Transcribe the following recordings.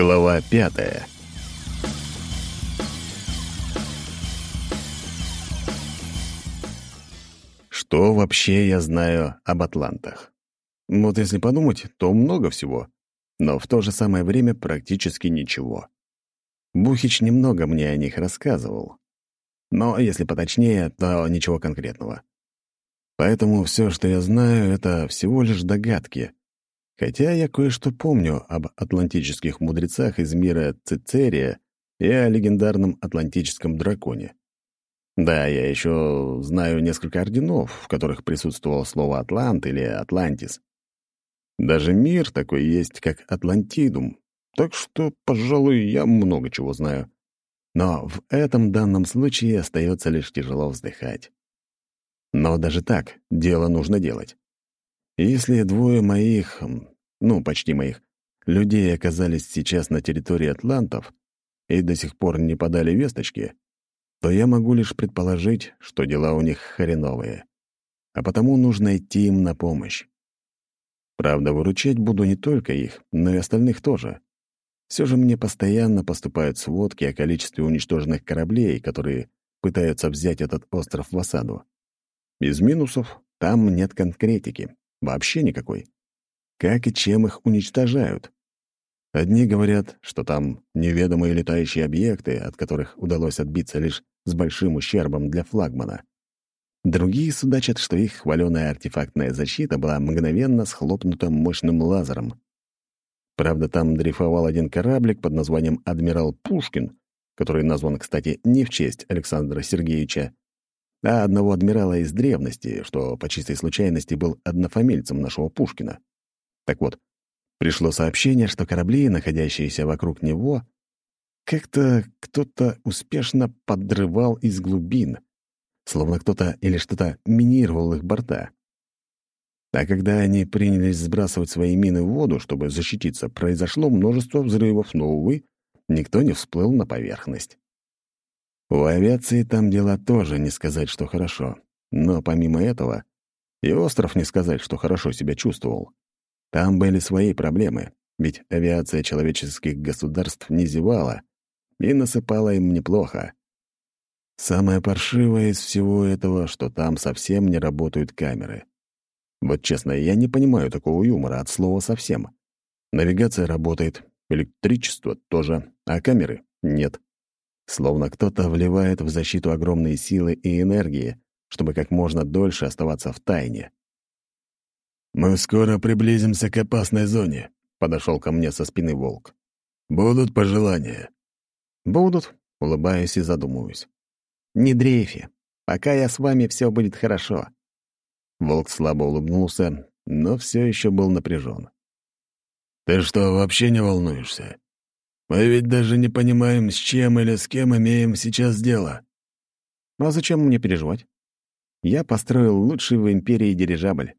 Глава пятая Что вообще я знаю об атлантах? Вот если подумать, то много всего, но в то же самое время практически ничего. Бухич немного мне о них рассказывал. Но, если поточнее, то ничего конкретного. Поэтому все, что я знаю, это всего лишь догадки. Хотя я кое-что помню об атлантических мудрецах из мира Цицерия и о легендарном атлантическом драконе. Да, я еще знаю несколько орденов, в которых присутствовало слово «атлант» или «атлантис». Даже мир такой есть, как Атлантидум. Так что, пожалуй, я много чего знаю. Но в этом данном случае остается лишь тяжело вздыхать. Но даже так, дело нужно делать. Если двое моих, ну, почти моих, людей оказались сейчас на территории атлантов и до сих пор не подали весточки, то я могу лишь предположить, что дела у них хреновые. А потому нужно идти им на помощь. Правда, выручать буду не только их, но и остальных тоже. Все же мне постоянно поступают сводки о количестве уничтоженных кораблей, которые пытаются взять этот остров в осаду. Без минусов там нет конкретики, вообще никакой. Как и чем их уничтожают? Одни говорят, что там неведомые летающие объекты, от которых удалось отбиться лишь с большим ущербом для флагмана. Другие судачат, что их хваленая артефактная защита была мгновенно схлопнута мощным лазером. Правда, там дрейфовал один кораблик под названием «Адмирал Пушкин», который назван, кстати, не в честь Александра Сергеевича, а одного адмирала из древности, что по чистой случайности был однофамильцем нашего Пушкина. Так вот, пришло сообщение, что корабли, находящиеся вокруг него, как-то кто-то успешно подрывал из глубин — словно кто-то или что-то минировал их борта. А когда они принялись сбрасывать свои мины в воду, чтобы защититься, произошло множество взрывов, но, увы, никто не всплыл на поверхность. У авиации там дела тоже не сказать, что хорошо. Но помимо этого, и остров не сказать, что хорошо себя чувствовал. Там были свои проблемы, ведь авиация человеческих государств не зевала и насыпала им неплохо. Самое паршивое из всего этого, что там совсем не работают камеры. Вот честно, я не понимаю такого юмора от слова совсем. Навигация работает, электричество тоже, а камеры — нет. Словно кто-то вливает в защиту огромные силы и энергии, чтобы как можно дольше оставаться в тайне. «Мы скоро приблизимся к опасной зоне», — подошел ко мне со спины волк. «Будут пожелания?» «Будут», — улыбаюсь и задумываюсь. Не дрейфи. Пока я с вами, все будет хорошо». Волк слабо улыбнулся, но все еще был напряжен. «Ты что, вообще не волнуешься? Мы ведь даже не понимаем, с чем или с кем имеем сейчас дело». «А зачем мне переживать? Я построил лучший в Империи дирижабль.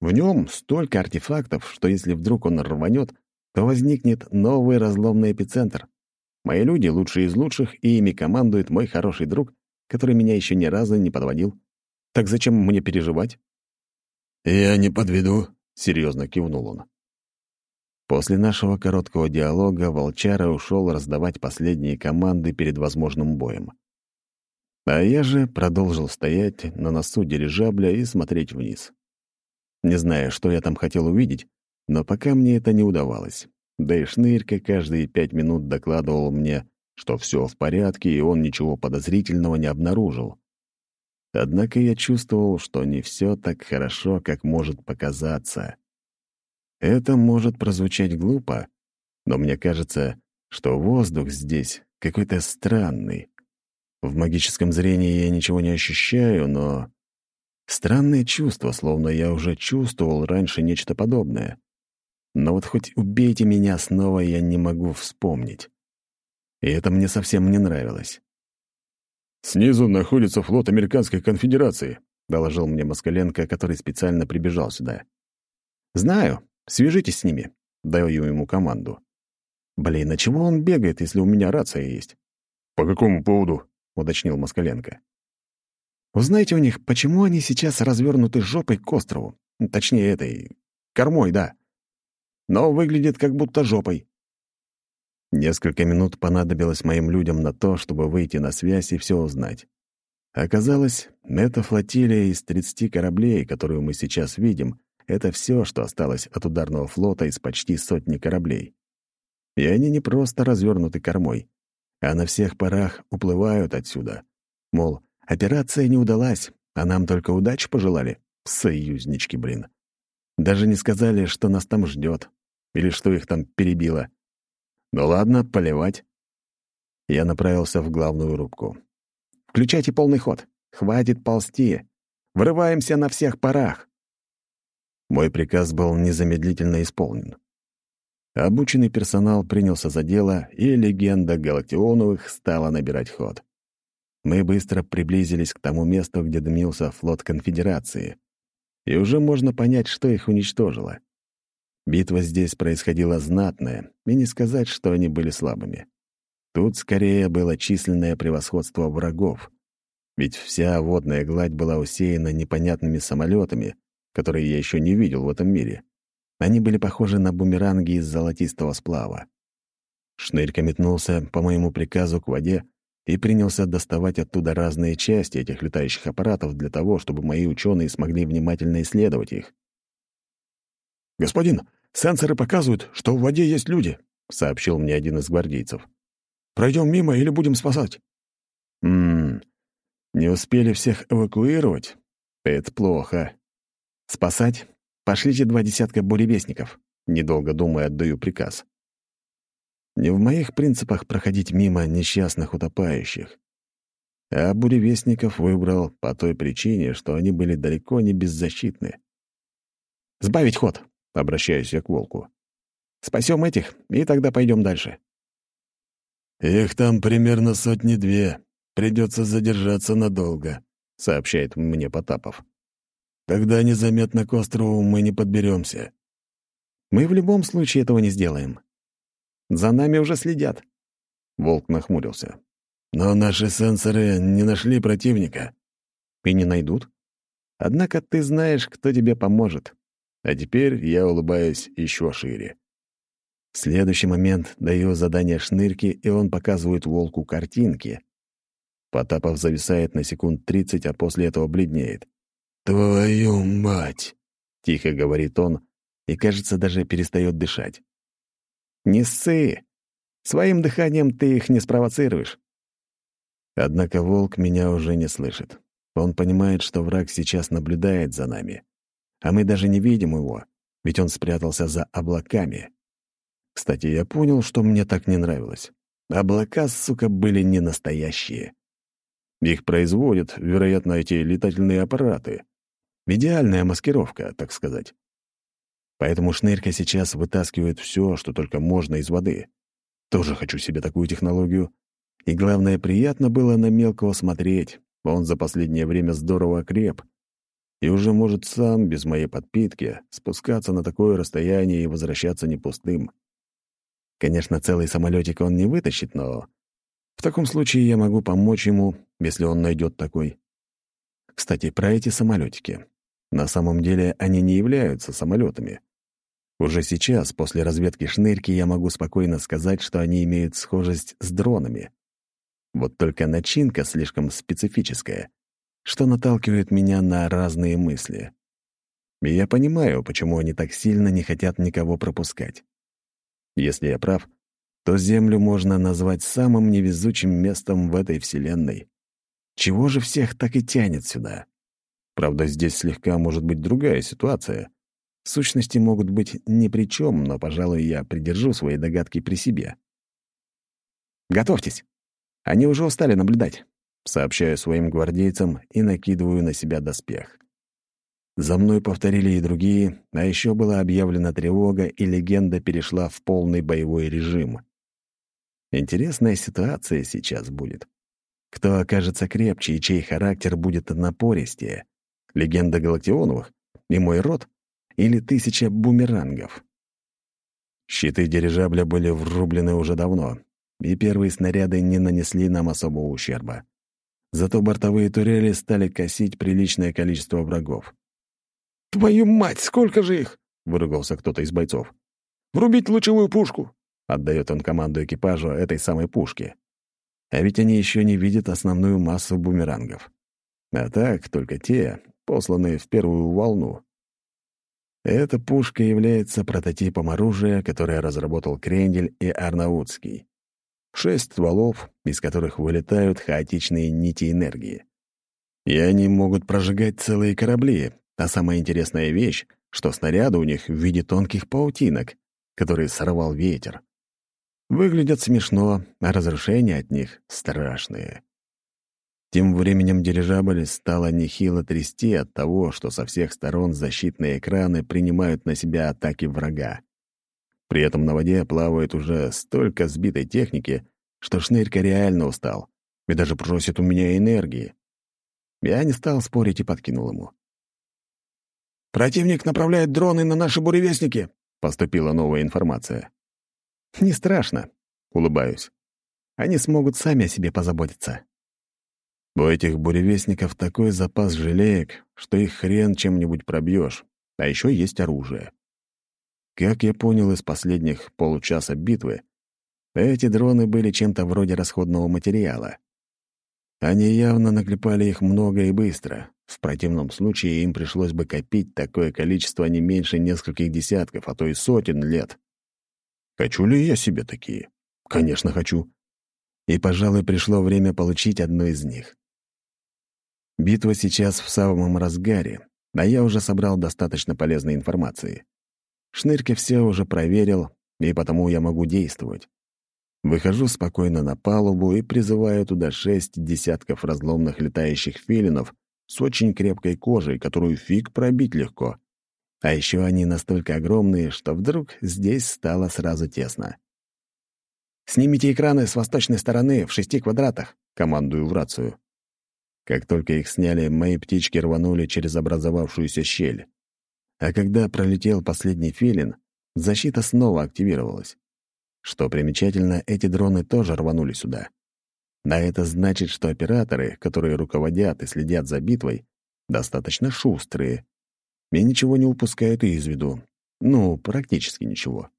В нем столько артефактов, что если вдруг он рванет, то возникнет новый разломный эпицентр. Мои люди — лучшие из лучших, и ими командует мой хороший друг, который меня еще ни разу не подводил. Так зачем мне переживать?» «Я не подведу», — серьезно кивнул он. После нашего короткого диалога Волчара ушел раздавать последние команды перед возможным боем. А я же продолжил стоять на носу дирижабля и смотреть вниз. Не знаю, что я там хотел увидеть, но пока мне это не удавалось. Да и Шнырька каждые пять минут докладывал мне, что все в порядке, и он ничего подозрительного не обнаружил. Однако я чувствовал, что не все так хорошо, как может показаться. Это может прозвучать глупо, но мне кажется, что воздух здесь какой-то странный. В магическом зрении я ничего не ощущаю, но... Странное чувство, словно я уже чувствовал раньше нечто подобное. Но вот хоть убейте меня снова, я не могу вспомнить. И это мне совсем не нравилось. «Снизу находится флот Американской конфедерации», — доложил мне Москаленко, который специально прибежал сюда. «Знаю. Свяжитесь с ними», — даю ему команду. «Блин, а чего он бегает, если у меня рация есть?» «По какому поводу?» — уточнил Москаленко. «Узнайте у них, почему они сейчас развернуты жопой к острову. Точнее, этой... кормой, да но выглядит как будто жопой. Несколько минут понадобилось моим людям на то, чтобы выйти на связь и все узнать. Оказалось, эта флотилия из 30 кораблей, которую мы сейчас видим, это все, что осталось от ударного флота из почти сотни кораблей. И они не просто развернуты кормой, а на всех парах уплывают отсюда. Мол, операция не удалась, а нам только удачи пожелали. Союзнички, блин. Даже не сказали, что нас там ждет, или что их там перебило. Ну ладно, поливать. Я направился в главную рубку. «Включайте полный ход. Хватит ползти. Врываемся на всех парах». Мой приказ был незамедлительно исполнен. Обученный персонал принялся за дело, и легенда Галактионовых стала набирать ход. Мы быстро приблизились к тому месту, где дымился флот Конфедерации. И уже можно понять, что их уничтожило. Битва здесь происходила знатная, и не сказать, что они были слабыми. Тут скорее было численное превосходство врагов. Ведь вся водная гладь была усеяна непонятными самолетами, которые я еще не видел в этом мире. Они были похожи на бумеранги из золотистого сплава. Шнырька метнулся по моему приказу к воде и принялся доставать оттуда разные части этих летающих аппаратов для того, чтобы мои ученые смогли внимательно исследовать их. «Господин, сенсоры показывают, что в воде есть люди», — сообщил мне один из гвардейцев. «Пройдем мимо или будем спасать?» «Ммм, не успели всех эвакуировать? Это плохо. Спасать Пошлите два десятка буревестников. Недолго думая, отдаю приказ. Не в моих принципах проходить мимо несчастных утопающих. А буревестников выбрал по той причине, что они были далеко не беззащитны. «Сбавить ход!» — обращаюсь я к волку. «Спасем этих, и тогда пойдем дальше». «Их там примерно сотни-две. Придется задержаться надолго», — сообщает мне Потапов. Тогда незаметно к острову мы не подберемся. Мы в любом случае этого не сделаем. За нами уже следят. Волк нахмурился. Но наши сенсоры не нашли противника. И не найдут. Однако ты знаешь, кто тебе поможет. А теперь я улыбаюсь еще шире. В следующий момент даю задание шнырки, и он показывает волку картинки. Потапов зависает на секунд тридцать, а после этого бледнеет. «Твою мать!» — тихо говорит он и, кажется, даже перестает дышать. «Не ссы! Своим дыханием ты их не спровоцируешь». Однако волк меня уже не слышит. Он понимает, что враг сейчас наблюдает за нами. А мы даже не видим его, ведь он спрятался за облаками. Кстати, я понял, что мне так не нравилось. Облака, сука, были не настоящие. Их производят, вероятно, эти летательные аппараты. Идеальная маскировка, так сказать. Поэтому шнырька сейчас вытаскивает все, что только можно из воды. Тоже хочу себе такую технологию. И главное, приятно было на мелкого смотреть. Он за последнее время здорово окреп. И уже может сам, без моей подпитки, спускаться на такое расстояние и возвращаться не пустым. Конечно, целый самолетик он не вытащит, но... В таком случае я могу помочь ему, если он найдет такой. Кстати, про эти самолетики. На самом деле они не являются самолетами. Уже сейчас, после разведки шнырки, я могу спокойно сказать, что они имеют схожесть с дронами. Вот только начинка слишком специфическая, что наталкивает меня на разные мысли. И я понимаю, почему они так сильно не хотят никого пропускать. Если я прав, то Землю можно назвать самым невезучим местом в этой Вселенной. Чего же всех так и тянет сюда? Правда, здесь слегка может быть другая ситуация. Сущности могут быть ни при чем, но, пожалуй, я придержу свои догадки при себе. «Готовьтесь! Они уже устали наблюдать», — сообщаю своим гвардейцам и накидываю на себя доспех. За мной повторили и другие, а еще была объявлена тревога, и легенда перешла в полный боевой режим. Интересная ситуация сейчас будет. Кто окажется крепче и чей характер будет напористее? Легенда Галактионовых? И мой род? Или тысяча бумерангов? Щиты дирижабля были врублены уже давно, и первые снаряды не нанесли нам особого ущерба. Зато бортовые турели стали косить приличное количество врагов. «Твою мать, сколько же их!» — выругался кто-то из бойцов. «Врубить лучевую пушку! — отдает он команду экипажу этой самой пушки. А ведь они еще не видят основную массу бумерангов. А так, только те, посланные в первую волну. Эта пушка является прототипом оружия, которое разработал Крендель и Арнаутский. Шесть стволов, из которых вылетают хаотичные нити энергии. И они могут прожигать целые корабли, а самая интересная вещь, что снаряды у них в виде тонких паутинок, которые сорвал ветер. Выглядят смешно, а разрушения от них страшные. Тем временем дирижабль стала нехило трясти от того, что со всех сторон защитные экраны принимают на себя атаки врага. При этом на воде плавает уже столько сбитой техники, что Шнырька реально устал и даже просит у меня энергии. Я не стал спорить и подкинул ему. «Противник направляет дроны на наши буревестники», — поступила новая информация. «Не страшно», — улыбаюсь. «Они смогут сами о себе позаботиться». У этих буревестников такой запас желеек, что их хрен чем-нибудь пробьешь, а еще есть оружие. Как я понял из последних получаса битвы, эти дроны были чем-то вроде расходного материала. Они явно наклепали их много и быстро. В противном случае им пришлось бы копить такое количество не меньше нескольких десятков, а то и сотен лет. Хочу ли я себе такие? Конечно, хочу. И, пожалуй, пришло время получить одну из них. Битва сейчас в самом разгаре, а я уже собрал достаточно полезной информации. Шнырька все уже проверил, и потому я могу действовать. Выхожу спокойно на палубу и призываю туда шесть десятков разломных летающих филинов с очень крепкой кожей, которую фиг пробить легко. А еще они настолько огромные, что вдруг здесь стало сразу тесно. «Снимите экраны с восточной стороны в шести квадратах», — командую в рацию. Как только их сняли, мои птички рванули через образовавшуюся щель. А когда пролетел последний филин, защита снова активировалась. Что примечательно, эти дроны тоже рванули сюда. А это значит, что операторы, которые руководят и следят за битвой, достаточно шустрые и ничего не упускают из виду. Ну, практически ничего.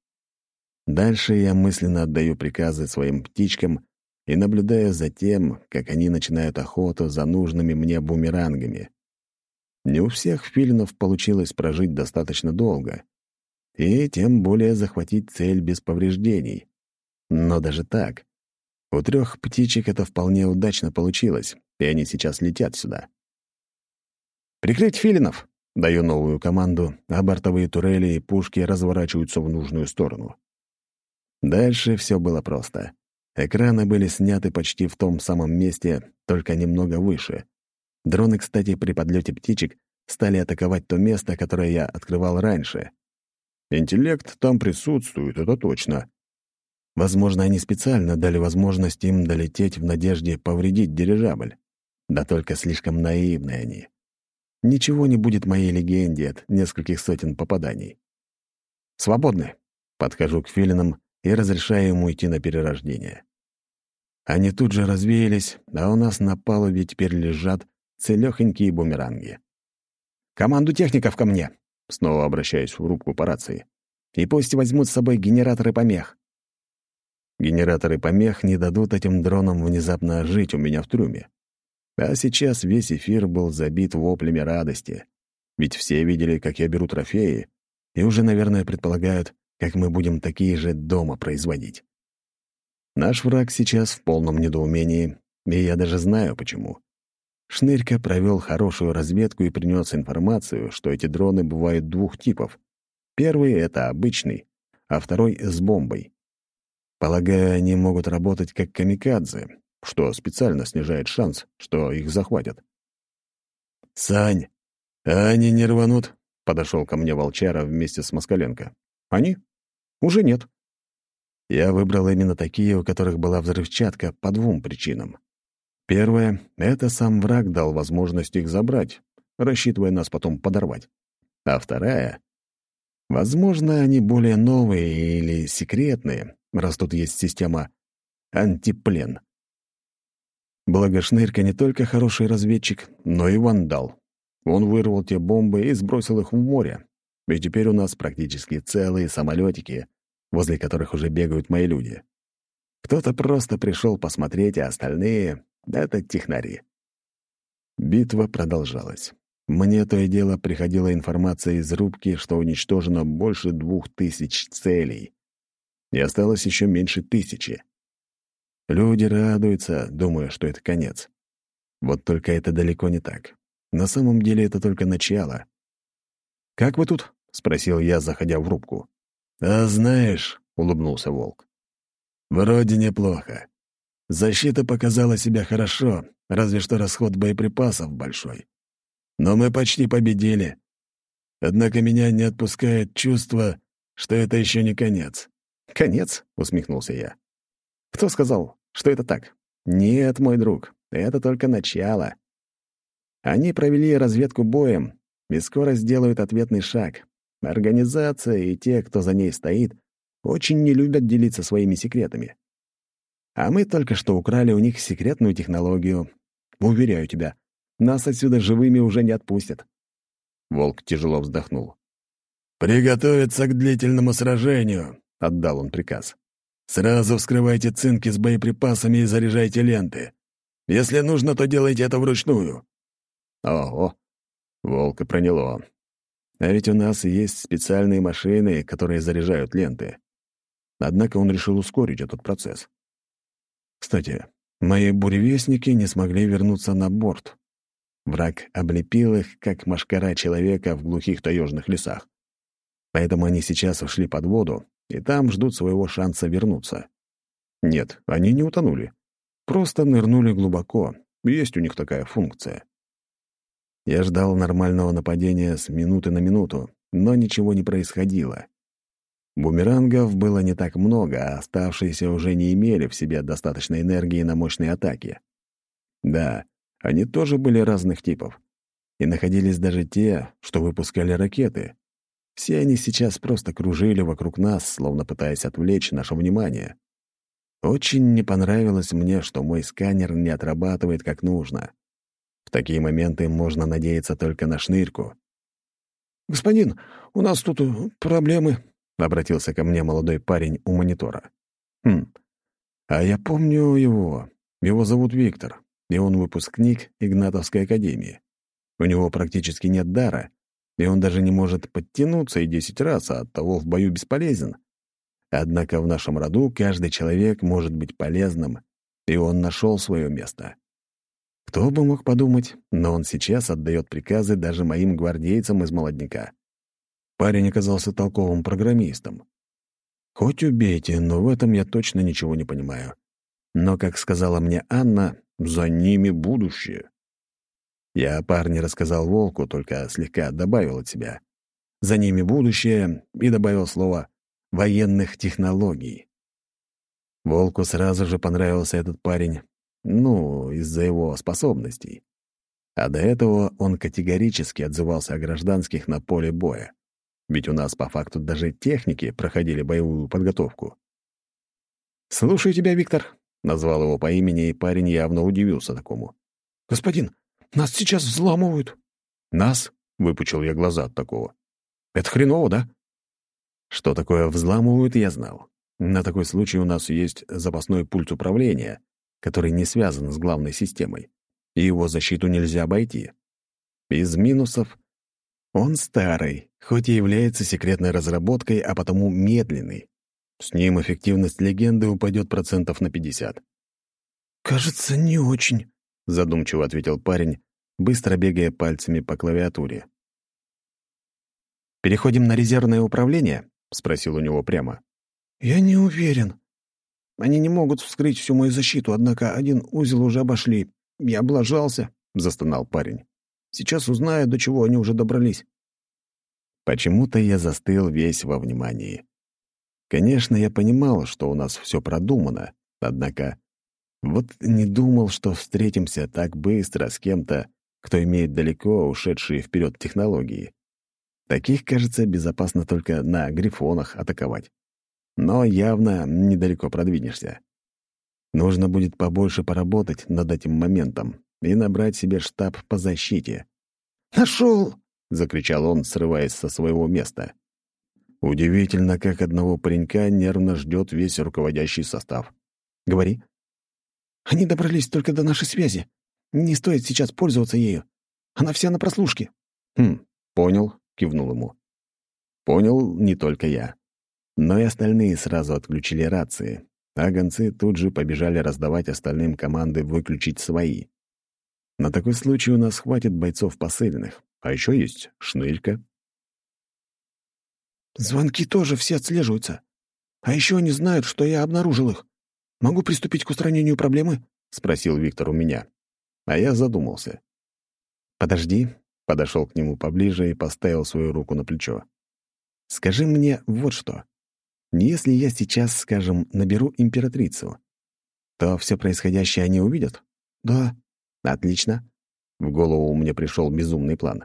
Дальше я мысленно отдаю приказы своим птичкам и наблюдаю за тем, как они начинают охоту за нужными мне бумерангами. Не у всех филинов получилось прожить достаточно долго, и тем более захватить цель без повреждений. Но даже так, у трех птичек это вполне удачно получилось, и они сейчас летят сюда. «Прикрыть филинов!» — даю новую команду, а бортовые турели и пушки разворачиваются в нужную сторону. Дальше все было просто. Экраны были сняты почти в том самом месте, только немного выше. Дроны, кстати, при подлете птичек стали атаковать то место, которое я открывал раньше. Интеллект там присутствует, это точно. Возможно, они специально дали возможность им долететь в надежде повредить дирижабль. Да только слишком наивны они. Ничего не будет моей легенде от нескольких сотен попаданий. «Свободны!» Подхожу к филинам и разрешаю ему идти на перерождение. Они тут же развеялись, а у нас на палубе теперь лежат целёхонькие бумеранги. «Команду техников ко мне!» Снова обращаюсь в рубку по рации. «И пусть возьмут с собой генераторы помех». Генераторы помех не дадут этим дронам внезапно ожить у меня в трюме. А сейчас весь эфир был забит воплями радости. Ведь все видели, как я беру трофеи, и уже, наверное, предполагают, как мы будем такие же дома производить. Наш враг сейчас в полном недоумении, и я даже знаю, почему. Шнырька провел хорошую разведку и принес информацию, что эти дроны бывают двух типов. Первый — это обычный, а второй — с бомбой. Полагаю, они могут работать как камикадзе, что специально снижает шанс, что их захватят. «Сань, а они не рванут?» — подошел ко мне волчара вместе с Москаленко. «Они? Уже нет». Я выбрал именно такие, у которых была взрывчатка, по двум причинам. Первое — это сам враг дал возможность их забрать, рассчитывая нас потом подорвать. А вторая — возможно, они более новые или секретные, раз тут есть система антиплен. Благо Шнырька не только хороший разведчик, но и вандал. Он вырвал те бомбы и сбросил их в море. И теперь у нас практически целые самолетики, возле которых уже бегают мои люди. Кто-то просто пришел посмотреть, а остальные — это технари. Битва продолжалась. Мне то и дело приходила информация из рубки, что уничтожено больше двух тысяч целей. И осталось еще меньше тысячи. Люди радуются, думая, что это конец. Вот только это далеко не так. На самом деле это только начало. «Как вы тут?» — спросил я, заходя в рубку. «А знаешь», — улыбнулся Волк, — «вроде неплохо. Защита показала себя хорошо, разве что расход боеприпасов большой. Но мы почти победили. Однако меня не отпускает чувство, что это еще не конец». «Конец?» — усмехнулся я. «Кто сказал, что это так?» «Нет, мой друг, это только начало. Они провели разведку боем и скоро сделают ответный шаг. Организация и те, кто за ней стоит, очень не любят делиться своими секретами. А мы только что украли у них секретную технологию. Уверяю тебя, нас отсюда живыми уже не отпустят». Волк тяжело вздохнул. «Приготовиться к длительному сражению», — отдал он приказ. «Сразу вскрывайте цинки с боеприпасами и заряжайте ленты. Если нужно, то делайте это вручную». Ого, волка проняло. А ведь у нас есть специальные машины, которые заряжают ленты. Однако он решил ускорить этот процесс. Кстати, мои буревестники не смогли вернуться на борт. Враг облепил их, как машкара человека в глухих таежных лесах. Поэтому они сейчас ушли под воду, и там ждут своего шанса вернуться. Нет, они не утонули. Просто нырнули глубоко. Есть у них такая функция. Я ждал нормального нападения с минуты на минуту, но ничего не происходило. Бумерангов было не так много, а оставшиеся уже не имели в себе достаточной энергии на мощные атаки. Да, они тоже были разных типов. И находились даже те, что выпускали ракеты. Все они сейчас просто кружили вокруг нас, словно пытаясь отвлечь наше внимание. Очень не понравилось мне, что мой сканер не отрабатывает как нужно. В такие моменты можно надеяться только на шнырку. «Господин, у нас тут э, проблемы», — обратился ко мне молодой парень у монитора. «Хм, а я помню его. Его зовут Виктор, и он выпускник Игнатовской академии. У него практически нет дара, и он даже не может подтянуться и десять раз, а оттого в бою бесполезен. Однако в нашем роду каждый человек может быть полезным, и он нашел свое место. Кто бы мог подумать, но он сейчас отдает приказы даже моим гвардейцам из молодняка. Парень оказался толковым программистом. Хоть убейте, но в этом я точно ничего не понимаю. Но, как сказала мне Анна, за ними будущее. Я парне рассказал Волку, только слегка добавил от себя. За ними будущее и добавил слово «военных технологий». Волку сразу же понравился этот парень, ну, из-за его способностей. А до этого он категорически отзывался о гражданских на поле боя. Ведь у нас по факту даже техники проходили боевую подготовку. «Слушаю тебя, Виктор», — назвал его по имени, и парень явно удивился такому. «Господин, нас сейчас взламывают». «Нас?» — выпучил я глаза от такого. «Это хреново, да?» Что такое взламывают, я знал. На такой случай у нас есть запасной пульт управления, который не связан с главной системой, и его защиту нельзя обойти. Из минусов он старый, хоть и является секретной разработкой, а потому медленный. С ним эффективность легенды упадет процентов на 50. «Кажется, не очень», — задумчиво ответил парень, быстро бегая пальцами по клавиатуре. «Переходим на резервное управление?» — спросил у него прямо. «Я не уверен», они не могут вскрыть всю мою защиту, однако один узел уже обошли. Я облажался», — застонал парень. «Сейчас узнаю, до чего они уже добрались». Почему-то я застыл весь во внимании. Конечно, я понимал, что у нас все продумано, однако вот не думал, что встретимся так быстро с кем-то, кто имеет далеко ушедшие вперед технологии. Таких, кажется, безопасно только на грифонах атаковать но явно недалеко продвинешься. Нужно будет побольше поработать над этим моментом и набрать себе штаб по защите. «Нашел!» — закричал он, срываясь со своего места. Удивительно, как одного паренька нервно ждет весь руководящий состав. «Говори». «Они добрались только до нашей связи. Не стоит сейчас пользоваться ею. Она вся на прослушке». «Хм, понял», — кивнул ему. Понял не только я. Но и остальные сразу отключили рации, а гонцы тут же побежали раздавать остальным команды выключить свои. На такой случай у нас хватит бойцов посыльных, а еще есть шнырька. «Звонки тоже все отслеживаются. А еще они знают, что я обнаружил их. Могу приступить к устранению проблемы?» — спросил Виктор у меня. А я задумался. «Подожди», — подошел к нему поближе и поставил свою руку на плечо. «Скажи мне вот что. Если я сейчас, скажем, наберу императрицу, то все происходящее они увидят? Да. Отлично. В голову мне пришел безумный план.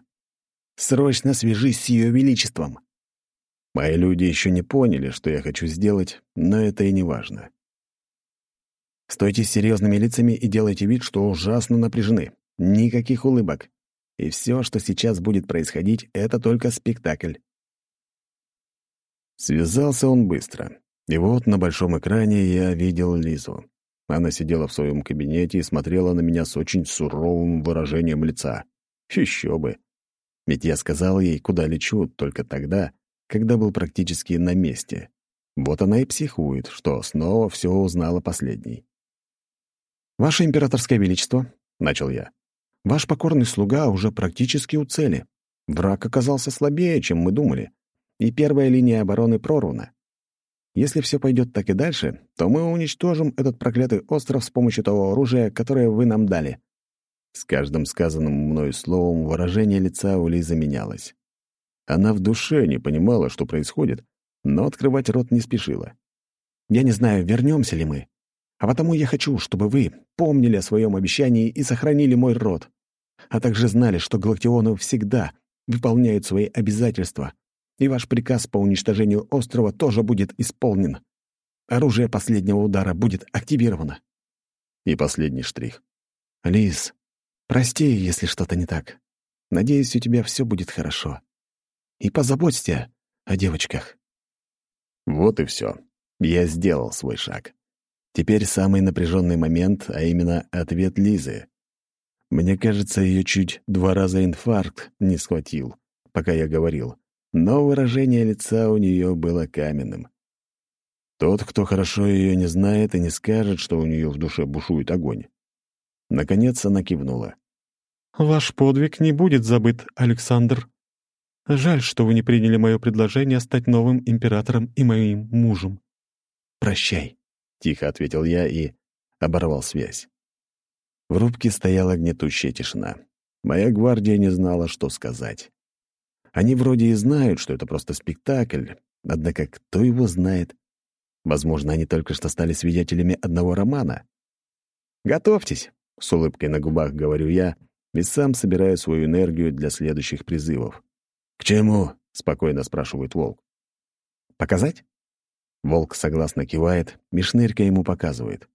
Срочно свяжись с ее величеством. Мои люди еще не поняли, что я хочу сделать, но это и не важно. Стойте с серьезными лицами и делайте вид, что ужасно напряжены. Никаких улыбок. И все, что сейчас будет происходить, это только спектакль. Связался он быстро. И вот на большом экране я видел Лизу. Она сидела в своем кабинете и смотрела на меня с очень суровым выражением лица. Еще бы. Ведь я сказал ей, куда лечу, только тогда, когда был практически на месте. Вот она и психует, что снова все узнала последней. «Ваше императорское величество», — начал я, — «ваш покорный слуга уже практически у цели. Враг оказался слабее, чем мы думали и первая линия обороны прорвана. Если все пойдет так и дальше, то мы уничтожим этот проклятый остров с помощью того оружия, которое вы нам дали». С каждым сказанным мною словом выражение лица у Лизы менялось. Она в душе не понимала, что происходит, но открывать рот не спешила. «Я не знаю, вернемся ли мы. А потому я хочу, чтобы вы помнили о своем обещании и сохранили мой род, а также знали, что Галактионы всегда выполняют свои обязательства, и ваш приказ по уничтожению острова тоже будет исполнен. Оружие последнего удара будет активировано. И последний штрих. Лиз, прости, если что-то не так. Надеюсь, у тебя все будет хорошо. И позаботься о девочках. Вот и все. Я сделал свой шаг. Теперь самый напряженный момент, а именно ответ Лизы. Мне кажется, ее чуть два раза инфаркт не схватил, пока я говорил но выражение лица у нее было каменным. Тот, кто хорошо ее не знает и не скажет, что у нее в душе бушует огонь. Наконец она кивнула. «Ваш подвиг не будет забыт, Александр. Жаль, что вы не приняли мое предложение стать новым императором и моим мужем». «Прощай», — тихо ответил я и оборвал связь. В рубке стояла гнетущая тишина. Моя гвардия не знала, что сказать. Они вроде и знают, что это просто спектакль, однако кто его знает? Возможно, они только что стали свидетелями одного романа. «Готовьтесь», — с улыбкой на губах говорю я, и сам собираю свою энергию для следующих призывов. «К чему?» — спокойно спрашивает волк. «Показать?» Волк согласно кивает, Мишнырька ему показывает.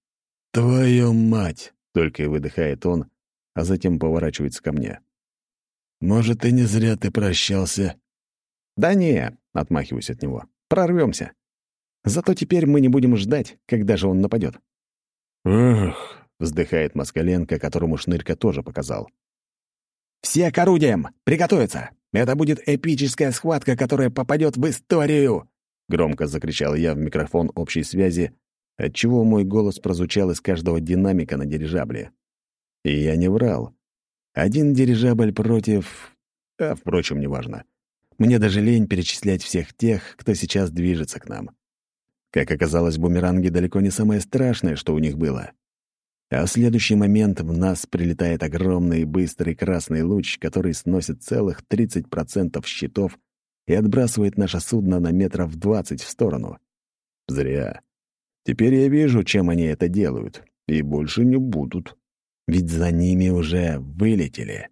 «Твою мать!» — только и выдыхает он, а затем поворачивается ко мне. Может, и не зря ты прощался». «Да не», — отмахиваюсь от него, — «прорвемся. Зато теперь мы не будем ждать, когда же он нападет. «Эх», — вздыхает Москаленко, которому Шнырька тоже показал. «Все к орудиям! Приготовиться! Это будет эпическая схватка, которая попадет в историю!» Громко закричал я в микрофон общей связи, отчего мой голос прозвучал из каждого динамика на дирижабле. И я не врал. Один дирижабль против... А, впрочем, неважно. Мне даже лень перечислять всех тех, кто сейчас движется к нам. Как оказалось, бумеранги далеко не самое страшное, что у них было. А в следующий момент в нас прилетает огромный быстрый красный луч, который сносит целых 30% щитов и отбрасывает наше судно на метров 20 в сторону. Зря. Теперь я вижу, чем они это делают, и больше не будут ведь за ними уже вылетели.